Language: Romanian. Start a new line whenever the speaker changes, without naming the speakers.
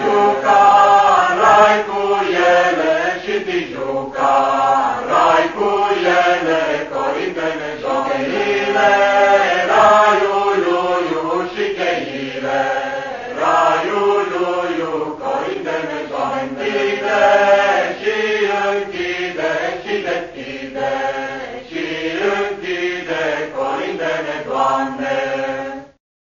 Juca, rai cu ele și te juca. Sundaram.